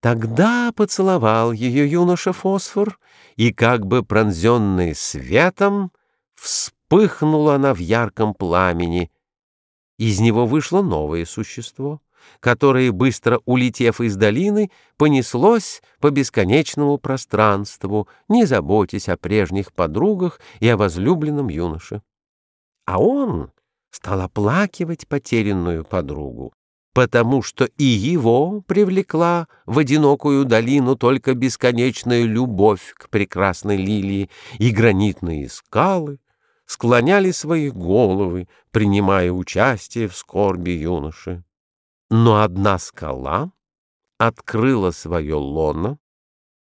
Тогда поцеловал ее юноша Фосфор, и, как бы пронзенный светом, вспыхнула она в ярком пламени. Из него вышло новое существо, которое, быстро улетев из долины, понеслось по бесконечному пространству, не заботясь о прежних подругах и о возлюбленном юноше. А он стал оплакивать потерянную подругу, потому что и его привлекла в одинокую долину только бесконечная любовь к прекрасной лилии, и гранитные скалы склоняли свои головы, принимая участие в скорби юноши. Но одна скала открыла свое лоно,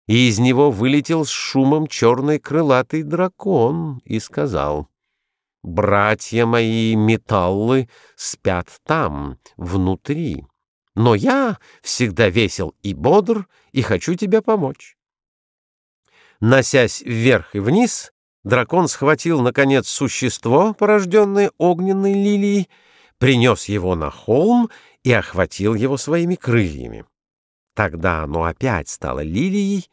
и из него вылетел с шумом черный крылатый дракон и сказал — Братья мои металлы спят там, внутри. Но я всегда весел и бодр, и хочу тебе помочь. Носясь вверх и вниз, дракон схватил, наконец, существо, порожденное огненной лилией, принес его на холм и охватил его своими крыльями. Тогда оно опять стало лилией,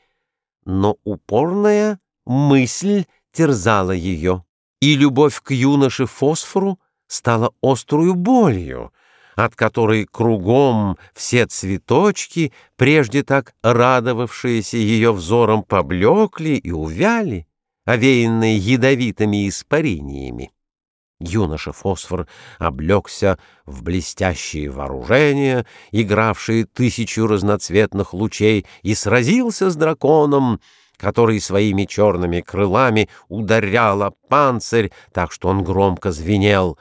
но упорная мысль терзала ее и любовь к юноше Фосфору стала острую болью, от которой кругом все цветочки, прежде так радовавшиеся ее взором, поблекли и увяли, овеянные ядовитыми испарениями. Юноша Фосфор облегся в блестящие вооружения, игравшие тысячу разноцветных лучей, и сразился с драконом, который своими черными крылами ударял о панцирь, так что он громко звенел.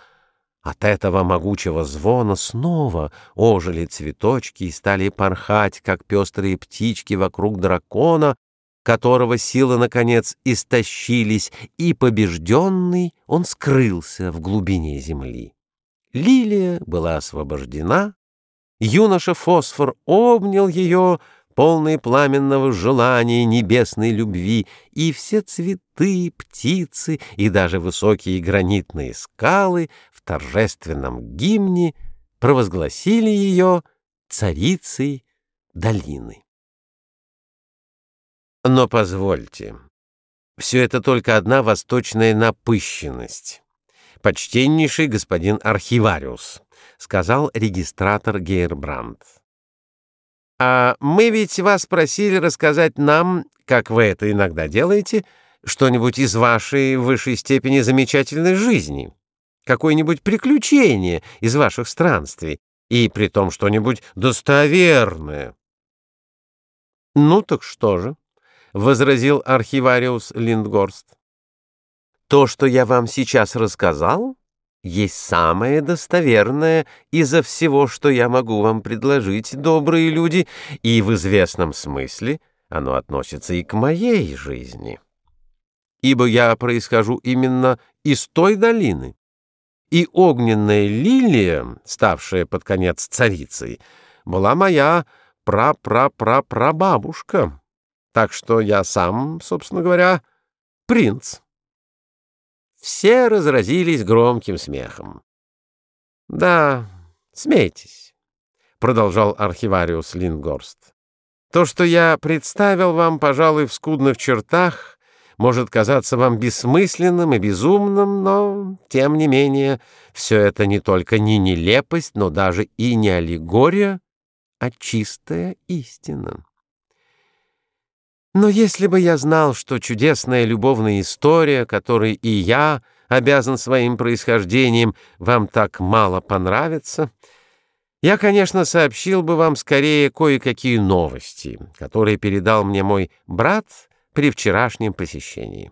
От этого могучего звона снова ожили цветочки и стали порхать, как пестрые птички вокруг дракона, которого силы, наконец, истощились, и, побежденный, он скрылся в глубине земли. Лилия была освобождена, юноша Фосфор обнял ее, полные пламенного желания небесной любви, и все цветы, птицы и даже высокие гранитные скалы в торжественном гимне провозгласили ее царицей долины. Но позвольте, все это только одна восточная напыщенность. «Почтеннейший господин архивариус», — сказал регистратор Гейрбрандт. А мы ведь вас просили рассказать нам, как вы это иногда делаете, что-нибудь из вашей высшей степени замечательной жизни, какое-нибудь приключение из ваших странствий, и при том что-нибудь достоверное. — Ну так что же? — возразил архивариус Линдгорст. — То, что я вам сейчас рассказал, есть самое достоверное изо всего, что я могу вам предложить, добрые люди, и в известном смысле оно относится и к моей жизни. Ибо я происхожу именно из той долины, и огненная лилия, ставшая под конец царицей, была моя пра-пра-пра-прабабушка, так что я сам, собственно говоря, принц. Все разразились громким смехом. «Да, смейтесь», — продолжал архивариус Лингорст. «То, что я представил вам, пожалуй, в скудных чертах, может казаться вам бессмысленным и безумным, но, тем не менее, все это не только не нелепость, но даже и не аллегория, а чистая истина». Но если бы я знал, что чудесная любовная история, которой и я обязан своим происхождением, вам так мало понравится, я, конечно, сообщил бы вам скорее кое-какие новости, которые передал мне мой брат при вчерашнем посещении.